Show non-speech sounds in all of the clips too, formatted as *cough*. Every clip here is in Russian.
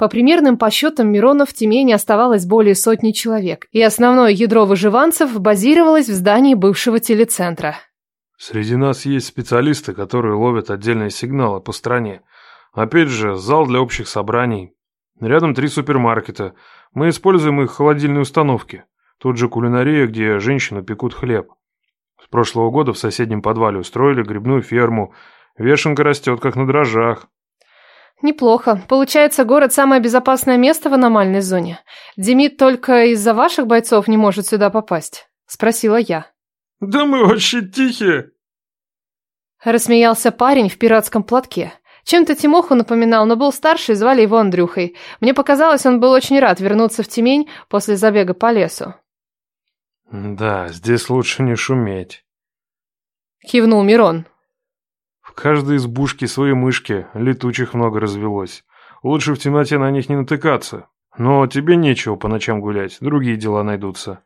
По примерным подсчетам Миронов в Тюмени оставалось более сотни человек, и основное ядро выживанцев базировалось в здании бывшего телецентра. Среди нас есть специалисты, которые ловят отдельные сигналы по стране. Опять же, зал для общих собраний. Рядом три супермаркета. Мы используем их холодильные установки. Тут же кулинария, где женщины пекут хлеб. С прошлого года в соседнем подвале устроили грибную ферму. Вешенка растет, как на дрожжах. Неплохо. Получается, город самое безопасное место в аномальной зоне. Демид только из-за ваших бойцов не может сюда попасть, спросила я. Да мы вообще тихие. Рассмеялся парень в пиратском платке. Чем-то Тимоху напоминал, но был старше и звали его Андрюхой. Мне показалось, он был очень рад вернуться в Тимень после забега по лесу. «Да, здесь лучше не шуметь», — кивнул Мирон. Каждый из бушки своей мышки, летучих много развелось. Лучше в темноте на них не натыкаться. Но тебе нечего по ночам гулять, другие дела найдутся.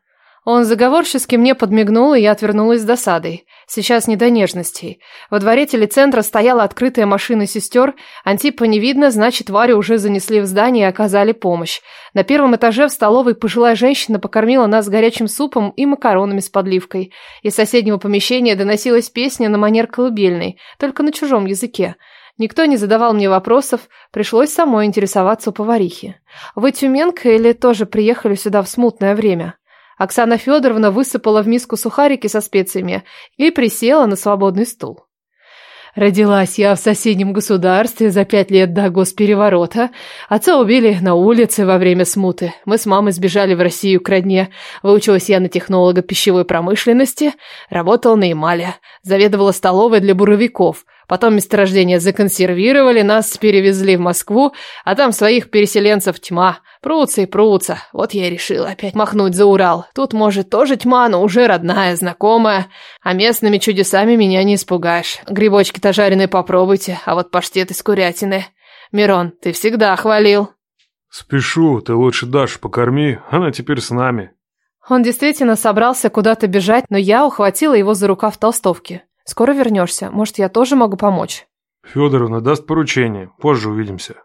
Он заговорчески мне подмигнул, и я отвернулась с досадой. Сейчас не до нежностей. Во дворе телецентра стояла открытая машина сестер. Антипа не видно, значит, Варю уже занесли в здание и оказали помощь. На первом этаже в столовой пожилая женщина покормила нас горячим супом и макаронами с подливкой. Из соседнего помещения доносилась песня на манер колыбельной, только на чужом языке. Никто не задавал мне вопросов, пришлось самой интересоваться у поварихи. «Вы тюменка или тоже приехали сюда в смутное время?» Оксана Федоровна высыпала в миску сухарики со специями и присела на свободный стул. Родилась я в соседнем государстве за пять лет до госпереворота. Отца убили на улице во время смуты. Мы с мамой сбежали в Россию к родне. Выучилась я на технолога пищевой промышленности. Работала на Ямале. Заведовала столовой для буровиков. Потом месторождение законсервировали, нас перевезли в Москву, а там своих переселенцев тьма. Прутся и прутся. Вот я решил опять махнуть за Урал. Тут, может, тоже тьма, но уже родная, знакомая. А местными чудесами меня не испугаешь. Грибочки-то жареные попробуйте, а вот паштет из курятины. Мирон, ты всегда хвалил. Спешу, ты лучше Дашу покорми, она теперь с нами. Он действительно собрался куда-то бежать, но я ухватила его за рукав толстовки. Скоро вернешься. Может, я тоже могу помочь?» «Федоровна даст поручение. Позже увидимся».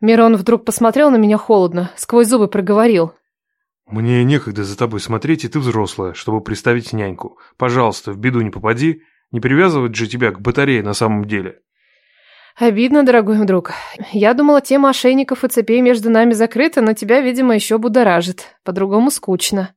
Мирон вдруг посмотрел на меня холодно, сквозь зубы проговорил. «Мне некогда за тобой смотреть, и ты взрослая, чтобы приставить няньку. Пожалуйста, в беду не попади. Не привязывать же тебя к батарее на самом деле». «Обидно, дорогой друг. Я думала, тема ошейников и цепей между нами закрыта, но тебя, видимо, еще будоражит. По-другому скучно».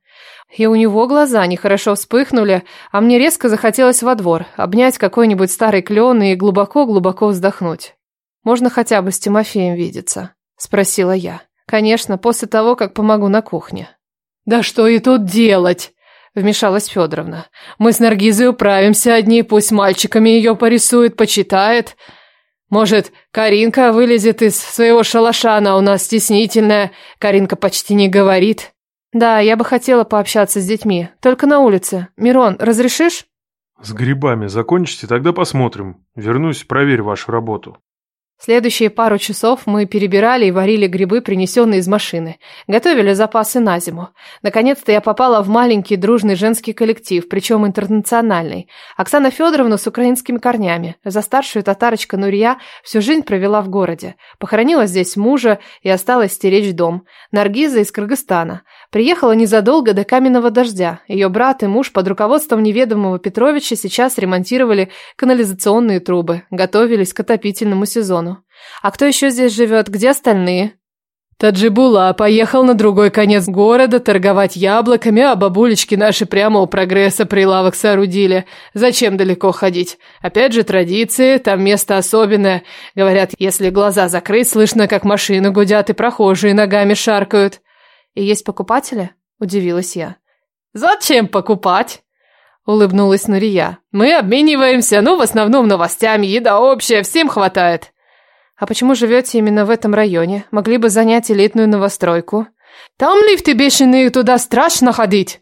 И у него глаза нехорошо вспыхнули, а мне резко захотелось во двор, обнять какой-нибудь старый клен и глубоко-глубоко вздохнуть. «Можно хотя бы с Тимофеем видеться?» – спросила я. «Конечно, после того, как помогу на кухне». «Да что и тут делать?» – вмешалась Федоровна. «Мы с Наргизой управимся одни, пусть мальчиками ее порисует, почитает. Может, Каринка вылезет из своего шалаша, она у нас стеснительная, Каринка почти не говорит». «Да, я бы хотела пообщаться с детьми, только на улице. Мирон, разрешишь?» «С грибами закончите, тогда посмотрим. Вернусь, проверь вашу работу». Следующие пару часов мы перебирали и варили грибы, принесенные из машины. Готовили запасы на зиму. Наконец-то я попала в маленький дружный женский коллектив, причем интернациональный. Оксана Федоровна с украинскими корнями. За старшую татарочка Нурья всю жизнь провела в городе. Похоронила здесь мужа и осталась стеречь дом. Наргиза из Кыргызстана. Приехала незадолго до каменного дождя. Ее брат и муж под руководством неведомого Петровича сейчас ремонтировали канализационные трубы. Готовились к отопительному сезону. А кто еще здесь живет? Где остальные?» Таджибула поехал на другой конец города торговать яблоками, а бабулечки наши прямо у прогресса прилавок соорудили. Зачем далеко ходить? Опять же традиции, там место особенное. Говорят, если глаза закрыть, слышно, как машины гудят и прохожие ногами шаркают. И есть покупатели? Удивилась я. Зачем покупать? Улыбнулась Нурия. Мы обмениваемся, ну, в основном новостями, еда общая, всем хватает а почему живете именно в этом районе? Могли бы занять элитную новостройку. Там лифты бешеные, туда страшно ходить!»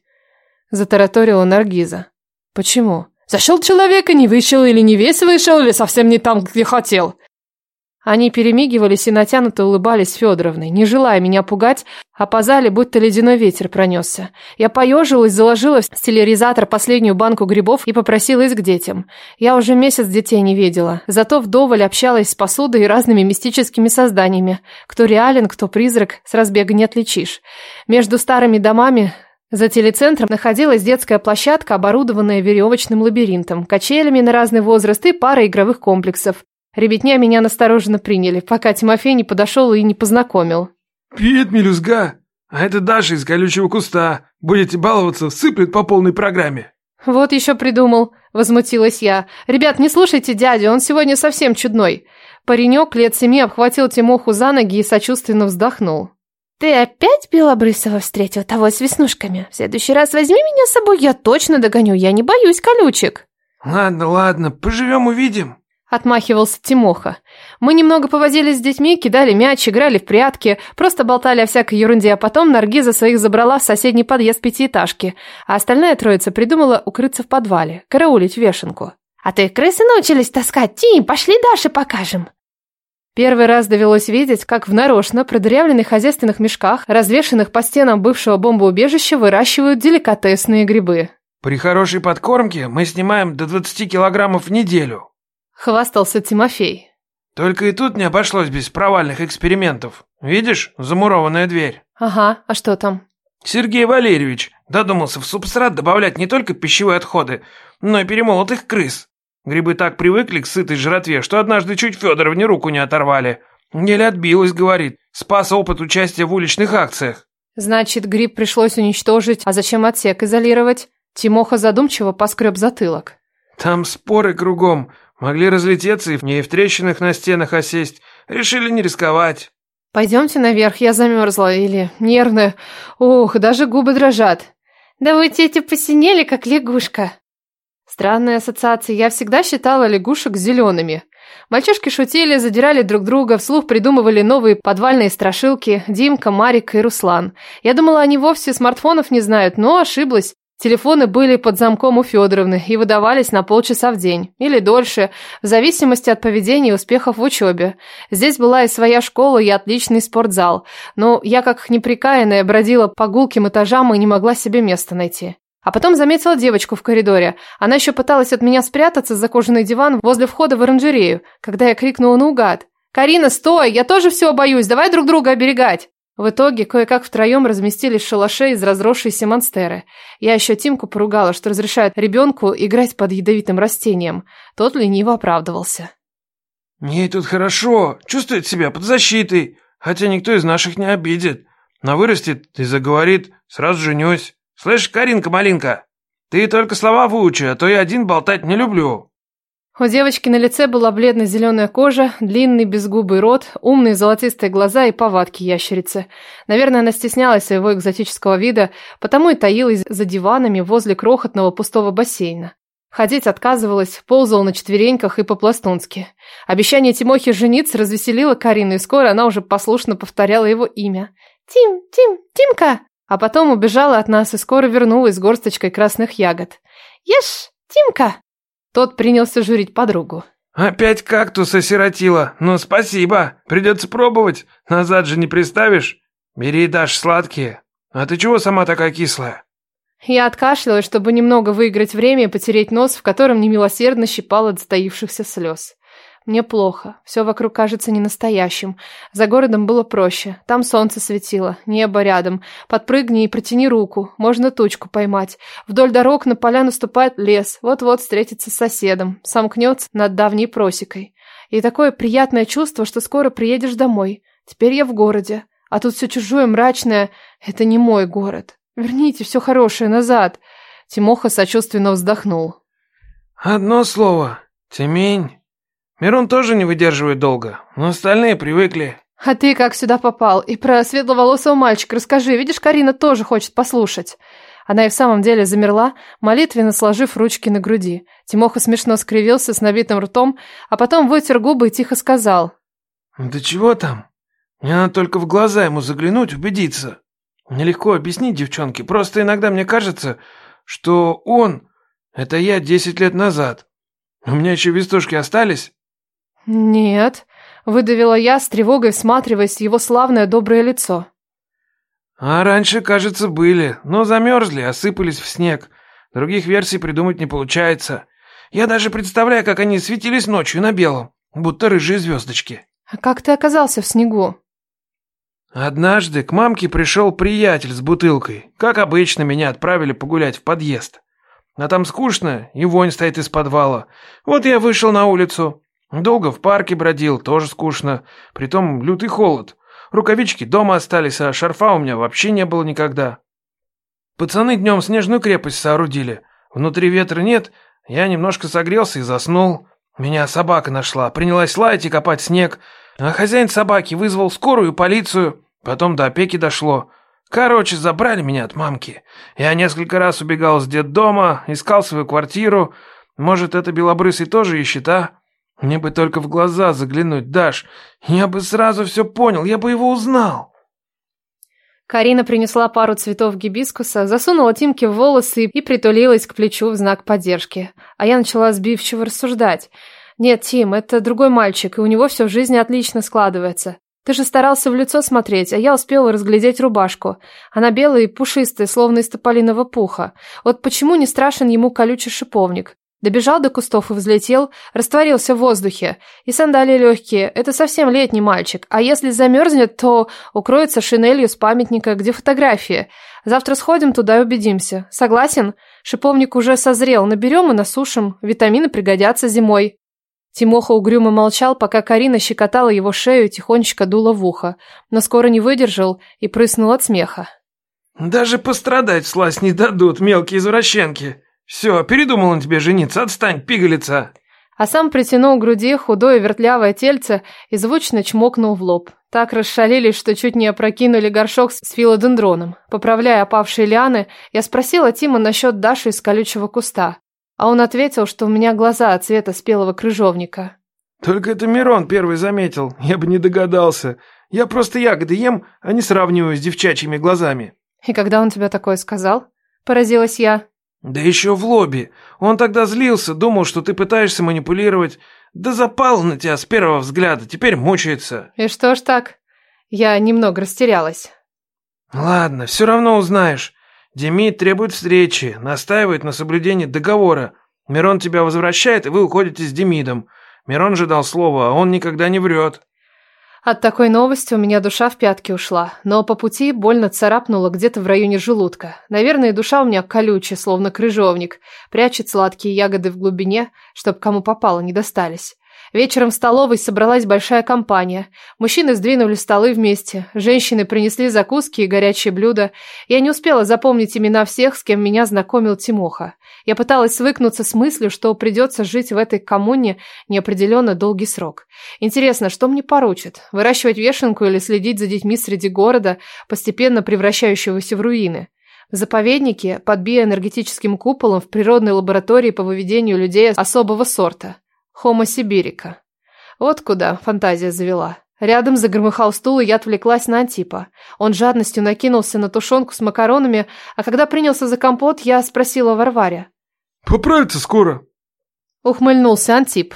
Затараторила Наргиза. «Почему? Зашел человека, не вышел или не весь вышел, или совсем не там, где хотел. Они, перемигивались и натянуто улыбались Федоровной, не желая меня пугать, а опоздали, будто ледяной ветер пронесся. Я поежилась, заложила в стиляризатор последнюю банку грибов и попросилась к детям. Я уже месяц детей не видела, зато вдоволь общалась с посудой и разными мистическими созданиями. Кто реален, кто призрак, с разбега не отличишь. Между старыми домами за телецентром находилась детская площадка, оборудованная веревочным лабиринтом, качелями на разный возраст и парой игровых комплексов. Ребятня меня настороженно приняли, пока Тимофей не подошел и не познакомил. «Привет, мелюзга! А это Даша из колючего куста. Будете баловаться, сыплет по полной программе». «Вот еще придумал», — возмутилась я. «Ребят, не слушайте дядю, он сегодня совсем чудной». Паренек лет семи обхватил Тимоху за ноги и сочувственно вздохнул. «Ты опять Белобрысова встретил, того с веснушками? В следующий раз возьми меня с собой, я точно догоню, я не боюсь колючек». «Ладно, ладно, поживем-увидим». Отмахивался Тимоха. Мы немного повозились с детьми, кидали мяч, играли в прятки, просто болтали о всякой ерунде, а потом Наргиза своих забрала в соседний подъезд пятиэтажки, а остальная троица придумала укрыться в подвале, караулить вешенку. «А ты крысы научились таскать, Тим, пошли Даше покажем!» Первый раз довелось видеть, как в нарочно продырявленных хозяйственных мешках, развешенных по стенам бывшего бомбоубежища, выращивают деликатесные грибы. «При хорошей подкормке мы снимаем до 20 килограммов в неделю», хвастался Тимофей. «Только и тут не обошлось без провальных экспериментов. Видишь, замурованная дверь». «Ага, а что там?» «Сергей Валерьевич додумался в субстрат добавлять не только пищевые отходы, но и перемолотых крыс. Грибы так привыкли к сытой жратве, что однажды чуть Федоровне руку не оторвали. Еле отбилась, говорит. Спас опыт участия в уличных акциях». «Значит, гриб пришлось уничтожить, а зачем отсек изолировать?» Тимоха задумчиво поскреб затылок. «Там споры кругом. Могли разлететься и в не в трещинах на стенах осесть. Решили не рисковать. Пойдемте наверх, я замерзла или нервная. Ох, даже губы дрожат. Да вы, тетя, посинели, как лягушка. Странная ассоциация. Я всегда считала лягушек зелеными. Мальчишки шутили, задирали друг друга, вслух придумывали новые подвальные страшилки Димка, Марик и Руслан. Я думала, они вовсе смартфонов не знают, но ошиблась. Телефоны были под замком у Федоровны и выдавались на полчаса в день, или дольше, в зависимости от поведения и успехов в учебе. Здесь была и своя школа, и отличный спортзал, но я как неприкаянная бродила по гулким этажам и не могла себе места найти. А потом заметила девочку в коридоре. Она еще пыталась от меня спрятаться за кожаный диван возле входа в оранжерею, когда я крикнула наугад. «Карина, стой! Я тоже все боюсь! Давай друг друга оберегать!» В итоге, кое-как втроем разместились в шалаше из разросшейся монстеры. Я еще Тимку поругала, что разрешает ребенку играть под ядовитым растением. Тот лениво оправдывался. «Ей тут хорошо, чувствует себя под защитой, хотя никто из наших не обидит. Но вырастет и заговорит, сразу женюсь. Слышь, Каринка-малинка, ты только слова выучи, а то я один болтать не люблю». У девочки на лице была бледно-зеленая кожа, длинный безгубый рот, умные золотистые глаза и повадки ящерицы. Наверное, она стеснялась своего экзотического вида, потому и таилась за диванами возле крохотного пустого бассейна. Ходить отказывалась, ползала на четвереньках и по-пластунски. Обещание Тимохи жениться развеселило Карину, и скоро она уже послушно повторяла его имя. «Тим, Тим, Тимка!» А потом убежала от нас и скоро вернулась с горсточкой красных ягод. «Ешь, Тимка!» Тот принялся журить подругу. «Опять кактус осиротила. Ну, спасибо. Придется пробовать. Назад же не приставишь. Бери и дашь сладкие. А ты чего сама такая кислая?» Я откашлялась, чтобы немного выиграть время и потереть нос, в котором немилосердно щипал от затаившихся слез. Мне плохо. Все вокруг кажется ненастоящим. За городом было проще. Там солнце светило, небо рядом. Подпрыгни и протяни руку. Можно тучку поймать. Вдоль дорог на поля наступает лес. Вот-вот встретится с соседом. Сомкнется над давней просекой. И такое приятное чувство, что скоро приедешь домой. Теперь я в городе. А тут все чужое, мрачное. Это не мой город. Верните все хорошее назад. Тимоха сочувственно вздохнул. Одно слово. Тимень. Мирон тоже не выдерживает долго, но остальные привыкли. А ты как сюда попал? И про светловолосого мальчика расскажи. Видишь, Карина тоже хочет послушать. Она и в самом деле замерла, молитвенно сложив ручки на груди. Тимоха смешно скривился с набитым ртом, а потом вытер губы и тихо сказал. «Ну «Да чего там? Мне надо только в глаза ему заглянуть, убедиться. Нелегко объяснить девчонке, просто иногда мне кажется, что он — это я десять лет назад. У меня еще вестушки остались, «Нет», — выдавила я, с тревогой всматриваясь в его славное доброе лицо. «А раньше, кажется, были, но замерзли, осыпались в снег. Других версий придумать не получается. Я даже представляю, как они светились ночью на белом, будто рыжие звездочки». «А как ты оказался в снегу?» Однажды к мамке пришел приятель с бутылкой. Как обычно, меня отправили погулять в подъезд. А там скучно, и вонь стоит из подвала. Вот я вышел на улицу. Долго в парке бродил, тоже скучно. Притом лютый холод. Рукавички дома остались, а шарфа у меня вообще не было никогда. Пацаны днем снежную крепость соорудили. Внутри ветра нет, я немножко согрелся и заснул. Меня собака нашла, принялась лаять и копать снег. А хозяин собаки вызвал скорую и полицию. Потом до опеки дошло. Короче, забрали меня от мамки. Я несколько раз убегал с детдома, искал свою квартиру. Может, это белобрысый тоже ищет, а? Мне бы только в глаза заглянуть, Даш. Я бы сразу все понял, я бы его узнал. Карина принесла пару цветов гибискуса, засунула Тимке в волосы и притулилась к плечу в знак поддержки. А я начала сбивчиво рассуждать. «Нет, Тим, это другой мальчик, и у него все в жизни отлично складывается. Ты же старался в лицо смотреть, а я успела разглядеть рубашку. Она белая и пушистая, словно из тополиного пуха. Вот почему не страшен ему колючий шиповник? Добежал до кустов и взлетел, растворился в воздухе. И сандалии легкие. Это совсем летний мальчик. А если замерзнет, то укроется шинелью с памятника, где фотографии. Завтра сходим туда и убедимся. Согласен? Шиповник уже созрел. Наберем и насушим. Витамины пригодятся зимой. Тимоха угрюмо молчал, пока Карина щекотала его шею и тихонечко дула в ухо. Но скоро не выдержал и прыснул от смеха. «Даже пострадать слазь не дадут, мелкие извращенки!» Все, передумал он тебе жениться, отстань, пигалица. А сам притянул к груди худое вертлявое тельце и звучно чмокнул в лоб. Так расшалились, что чуть не опрокинули горшок с филодендроном. Поправляя опавшие лианы, я спросила Тима насчет Даши из колючего куста. А он ответил, что у меня глаза от цвета спелого крыжовника. «Только это Мирон первый заметил, я бы не догадался. Я просто ягоды ем, а не сравниваю с девчачьими глазами». «И когда он тебе такое сказал?» – поразилась я. Да еще в лобби. Он тогда злился, думал, что ты пытаешься манипулировать. Да запал на тебя с первого взгляда, теперь мучается. И что ж так? Я немного растерялась. Ладно, все равно узнаешь. Демид требует встречи, настаивает на соблюдении договора. Мирон тебя возвращает, и вы уходите с Демидом. Мирон же дал слово, а он никогда не врет. От такой новости у меня душа в пятки ушла, но по пути больно царапнула где-то в районе желудка. Наверное, душа у меня колючая, словно крыжовник, прячет сладкие ягоды в глубине, чтобы кому попало не достались. Вечером в столовой собралась большая компания. Мужчины сдвинули столы вместе, женщины принесли закуски и горячие блюда. Я не успела запомнить имена всех, с кем меня знакомил Тимоха. Я пыталась свыкнуться с мыслью, что придется жить в этой коммуне неопределенно долгий срок. Интересно, что мне поручат? Выращивать вешенку или следить за детьми среди города, постепенно превращающегося в руины? В заповеднике под биоэнергетическим куполом в природной лаборатории по выведению людей особого сорта – Хома Сибирика. Вот куда фантазия завела. Рядом загромыхал стул, и я отвлеклась на Антипа. Он жадностью накинулся на тушенку с макаронами, а когда принялся за компот, я спросила Варваре. «Поправится скоро?» Ухмыльнулся Антип.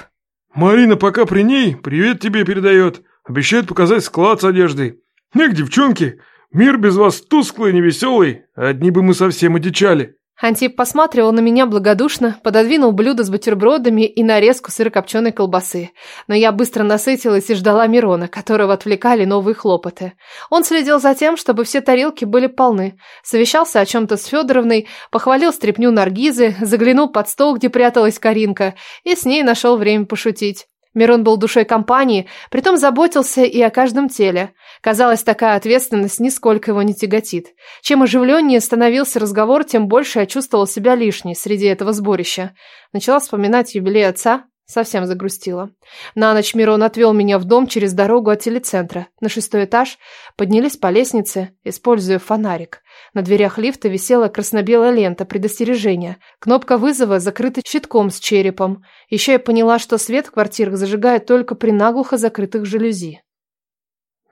«Марина пока при ней, привет тебе передает. Обещает показать склад с одеждой. Ну Эх, девчонки, мир без вас тусклый и невеселый, одни бы мы совсем одичали». Антип посматривал на меня благодушно, пододвинул блюдо с бутербродами и нарезку сырокопченой колбасы. Но я быстро насытилась и ждала Мирона, которого отвлекали новые хлопоты. Он следил за тем, чтобы все тарелки были полны, совещался о чем-то с Федоровной, похвалил стряпню Наргизы, заглянул под стол, где пряталась Каринка, и с ней нашел время пошутить. Мирон был душой компании, притом заботился и о каждом теле. Казалось, такая ответственность нисколько его не тяготит. Чем оживленнее становился разговор, тем больше я чувствовал себя лишней среди этого сборища. Начала вспоминать юбилей отца, Совсем загрустила. На ночь Мирон отвел меня в дом через дорогу от телецентра. На шестой этаж поднялись по лестнице, используя фонарик. На дверях лифта висела красно-белая лента предостережения. Кнопка вызова закрыта щитком с черепом. Еще я поняла, что свет в квартирах зажигает только при наглухо закрытых жалюзи.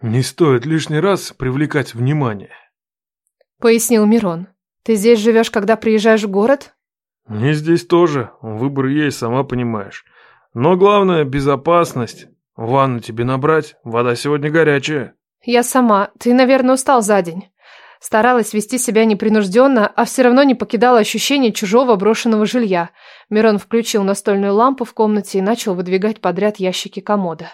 «Не стоит лишний раз привлекать внимание», — пояснил Мирон. «Ты здесь живешь, когда приезжаешь в город?» «Мне здесь тоже. Выбор есть, сама понимаешь». Но главное — безопасность. Ванну тебе набрать, вода сегодня горячая. Я сама. Ты, наверное, устал за день. Старалась вести себя непринужденно, а все равно не покидала ощущение чужого брошенного жилья. Мирон включил настольную лампу в комнате и начал выдвигать подряд ящики комода.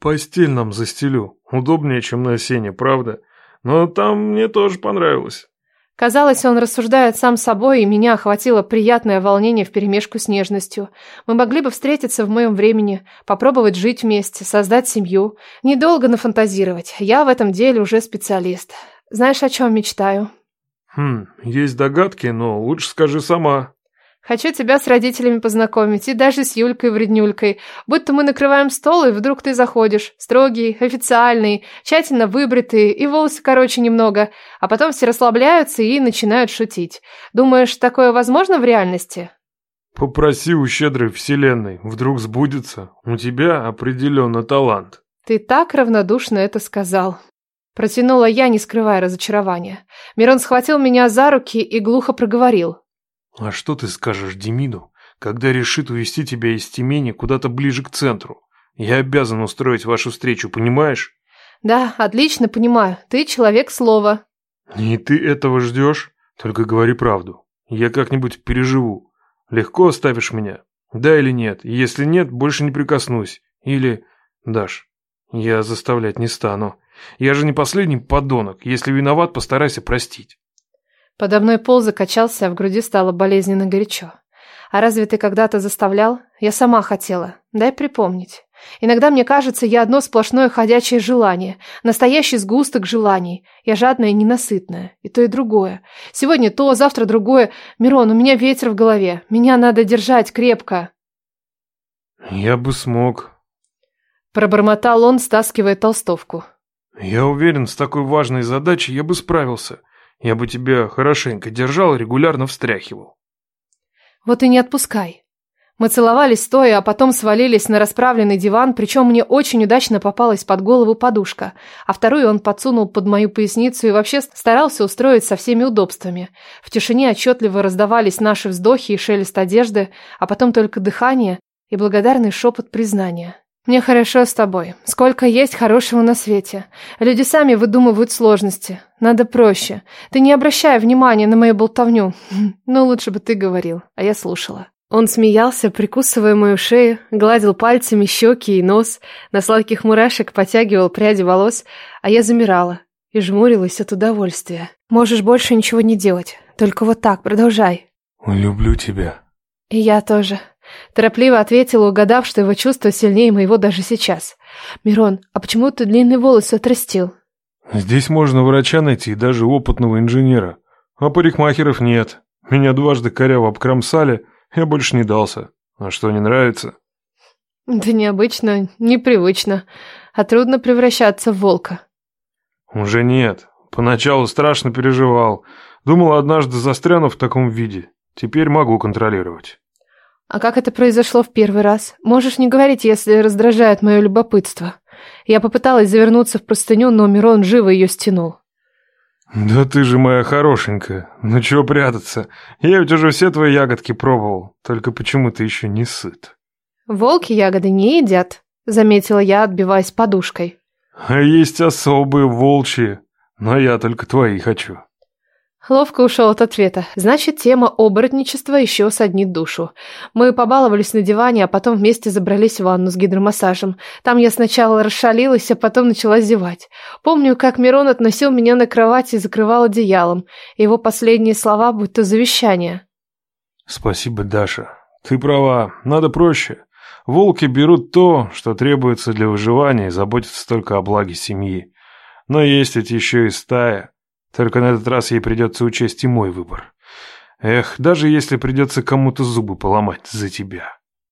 «Постель нам застелю. Удобнее, чем на сене, правда? Но там мне тоже понравилось. Казалось, он рассуждает сам собой, и меня охватило приятное волнение вперемешку с нежностью. Мы могли бы встретиться в моем времени, попробовать жить вместе, создать семью. Недолго нафантазировать. Я в этом деле уже специалист. Знаешь, о чем мечтаю? Хм, есть догадки, но лучше скажи сама. Хочу тебя с родителями познакомить, и даже с Юлькой Вреднюлькой. Будто мы накрываем стол, и вдруг ты заходишь. Строгий, официальный, тщательно выбритый, и волосы короче немного. А потом все расслабляются и начинают шутить. Думаешь, такое возможно в реальности? Попроси у щедрой вселенной, вдруг сбудется. У тебя определенно талант. Ты так равнодушно это сказал. Протянула я, не скрывая разочарования. Мирон схватил меня за руки и глухо проговорил. А что ты скажешь Демиду, когда решит увести тебя из Тимени куда-то ближе к центру? Я обязан устроить вашу встречу, понимаешь? Да, отлично понимаю. Ты человек слова. И ты этого ждешь? Только говори правду. Я как-нибудь переживу. Легко оставишь меня? Да или нет? Если нет, больше не прикоснусь. Или... Даш, я заставлять не стану. Я же не последний подонок. Если виноват, постарайся простить. Подо мной пол закачался, а в груди стало болезненно горячо. А разве ты когда-то заставлял? Я сама хотела. Дай припомнить. Иногда мне кажется, я одно сплошное ходячее желание, настоящий сгусток желаний. Я жадная и ненасытная, и то, и другое. Сегодня то, завтра другое. Мирон, у меня ветер в голове. Меня надо держать крепко. Я бы смог. Пробормотал он, стаскивая толстовку. Я уверен, с такой важной задачей я бы справился. Я бы тебя хорошенько держал и регулярно встряхивал. Вот и не отпускай. Мы целовались стоя, а потом свалились на расправленный диван, причем мне очень удачно попалась под голову подушка, а вторую он подсунул под мою поясницу и вообще старался устроить со всеми удобствами. В тишине отчетливо раздавались наши вздохи и шелест одежды, а потом только дыхание и благодарный шепот признания. Мне хорошо с тобой. Сколько есть хорошего на свете. Люди сами выдумывают сложности. Надо проще. Ты не обращай внимания на мою болтовню. *laughs* Но ну, лучше бы ты говорил, а я слушала. Он смеялся, прикусывая мою шею, гладил пальцами щеки и нос, на сладких мурашек потягивал пряди волос, а я замирала и жмурилась от удовольствия. Можешь больше ничего не делать, только вот так продолжай. «Люблю тебя». «И я тоже». Торопливо ответил, угадав, что его чувство сильнее моего даже сейчас. «Мирон, а почему ты длинный волос отрастил?» «Здесь можно врача найти, даже опытного инженера. А парикмахеров нет. Меня дважды коряво обкромсали, я больше не дался. А что, не нравится?» «Да необычно, непривычно. А трудно превращаться в волка». «Уже нет. Поначалу страшно переживал. Думал, однажды застряну в таком виде. Теперь могу контролировать». А как это произошло в первый раз? Можешь не говорить, если раздражает мое любопытство. Я попыталась завернуться в простыню, но Мирон живо ее стянул. «Да ты же моя хорошенькая. Ну чего прятаться? Я ведь уже все твои ягодки пробовал. Только почему ты еще не сыт?» «Волки ягоды не едят», — заметила я, отбиваясь подушкой. «А есть особые волчьи, но я только твои хочу». Ловко ушел от ответа. Значит, тема оборотничества еще соднит душу. Мы побаловались на диване, а потом вместе забрались в ванну с гидромассажем. Там я сначала расшалилась, а потом начала зевать. Помню, как Мирон относил меня на кровать и закрывал одеялом. Его последние слова будто завещание. «Спасибо, Даша. Ты права. Надо проще. Волки берут то, что требуется для выживания и заботятся только о благе семьи. Но есть ведь еще и стая». Только на этот раз ей придется учесть и мой выбор. Эх, даже если придется кому-то зубы поломать за тебя.